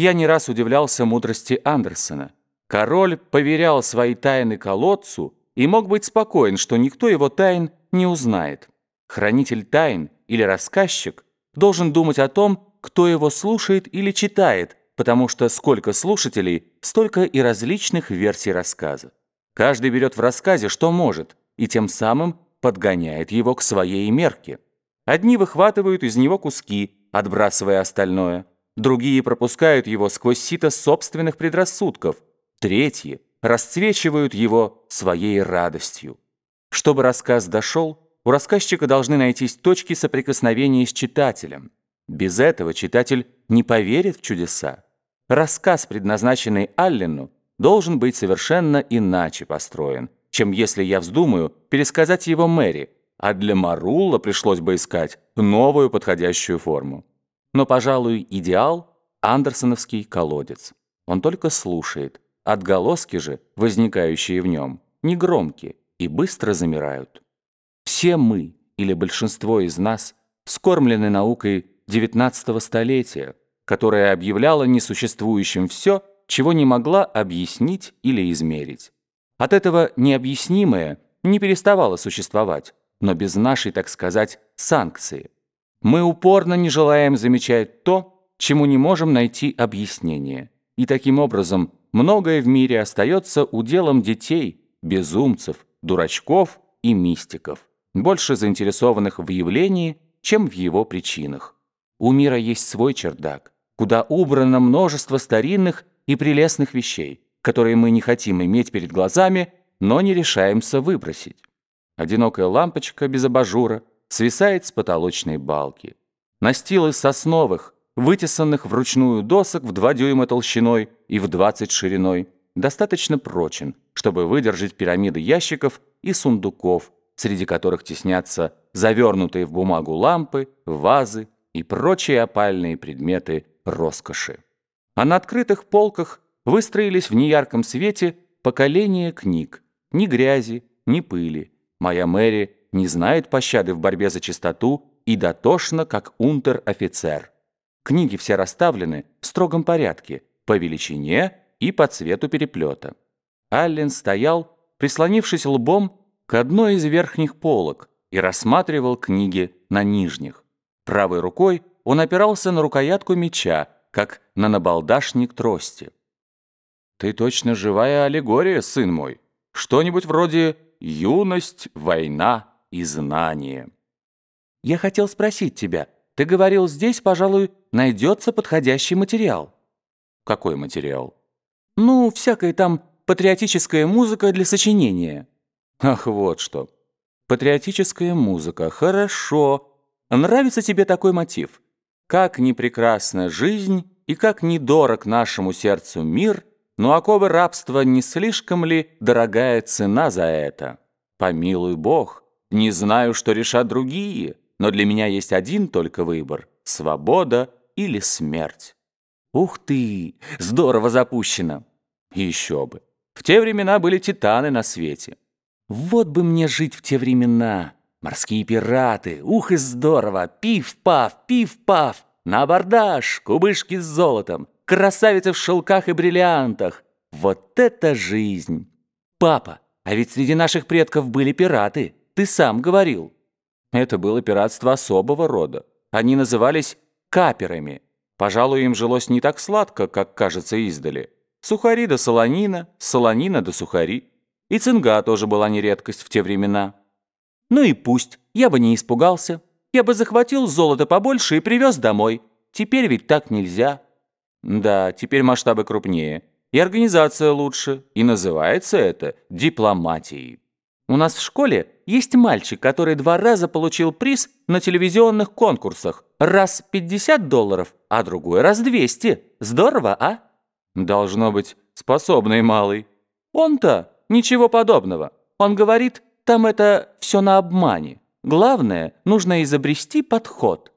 Я не раз удивлялся мудрости Андерсона. Король поверял свои тайны колодцу и мог быть спокоен, что никто его тайн не узнает. Хранитель тайн или рассказчик должен думать о том, кто его слушает или читает, потому что сколько слушателей, столько и различных версий рассказа. Каждый берет в рассказе, что может, и тем самым подгоняет его к своей мерке. Одни выхватывают из него куски, отбрасывая остальное. Другие пропускают его сквозь сито собственных предрассудков. Третьи расцвечивают его своей радостью. Чтобы рассказ дошел, у рассказчика должны найтись точки соприкосновения с читателем. Без этого читатель не поверит в чудеса. Рассказ, предназначенный Аллену, должен быть совершенно иначе построен, чем если я вздумаю пересказать его Мэри, а для Марула пришлось бы искать новую подходящую форму. Но, пожалуй, идеал – андерсоновский колодец. Он только слушает, отголоски же, возникающие в нем, негромкие и быстро замирают. Все мы, или большинство из нас, скормлены наукой XIX столетия, которая объявляла несуществующим все, чего не могла объяснить или измерить. От этого необъяснимое не переставало существовать, но без нашей, так сказать, санкции. Мы упорно не желаем замечать то, чему не можем найти объяснение. И таким образом многое в мире остается уделом детей, безумцев, дурачков и мистиков, больше заинтересованных в явлении, чем в его причинах. У мира есть свой чердак, куда убрано множество старинных и прелестных вещей, которые мы не хотим иметь перед глазами, но не решаемся выбросить. Одинокая лампочка без абажура свисает с потолочной балки. Настил из сосновых, вытесанных вручную досок в 2 дюйма толщиной и в 20 шириной, достаточно прочен, чтобы выдержать пирамиды ящиков и сундуков, среди которых теснятся завернутые в бумагу лампы, вазы и прочие опальные предметы роскоши. А на открытых полках выстроились в неярком свете поколения книг. Ни грязи, ни пыли. Моя Мэри не знает пощады в борьбе за чистоту и дотошно, как унтер-офицер. Книги все расставлены в строгом порядке, по величине и по цвету переплета. Аллен стоял, прислонившись лбом к одной из верхних полок и рассматривал книги на нижних. Правой рукой он опирался на рукоятку меча, как на набалдашник трости. «Ты точно живая аллегория, сын мой. Что-нибудь вроде «юность, война и знание». «Я хотел спросить тебя. Ты говорил, здесь, пожалуй, найдется подходящий материал». «Какой материал?» «Ну, всякая там патриотическая музыка для сочинения». «Ах, вот что. Патриотическая музыка. Хорошо. Нравится тебе такой мотив? Как не прекрасна жизнь и как недорог нашему сердцу мир – но оковы рабства не слишком ли дорогая цена за это? Помилуй Бог, не знаю, что решат другие, но для меня есть один только выбор — свобода или смерть. Ух ты, здорово запущено. Еще бы. В те времена были титаны на свете. Вот бы мне жить в те времена. Морские пираты, ух и здорово, пиф-паф, пиф-паф, на абордаж, кубышки с золотом, красавицы в шелках и бриллиантах. Вот это жизнь! Папа, а ведь среди наших предков были пираты, ты сам говорил. Это было пиратство особого рода. Они назывались каперами. Пожалуй, им жилось не так сладко, как кажется издали. Сухари да солонина, солонина да сухари. И цинга тоже была не редкость в те времена. Ну и пусть, я бы не испугался. Я бы захватил золото побольше и привез домой. Теперь ведь так нельзя. Да, теперь масштабы крупнее. И организация лучше. И называется это дипломатией. У нас в школе есть мальчик, который два раза получил приз на телевизионных конкурсах. Раз 50 долларов, а другой раз 200. Здорово, а? Должно быть, способный малый. Он-то ничего подобного. Он говорит, там это все на обмане. Главное, нужно изобрести подход.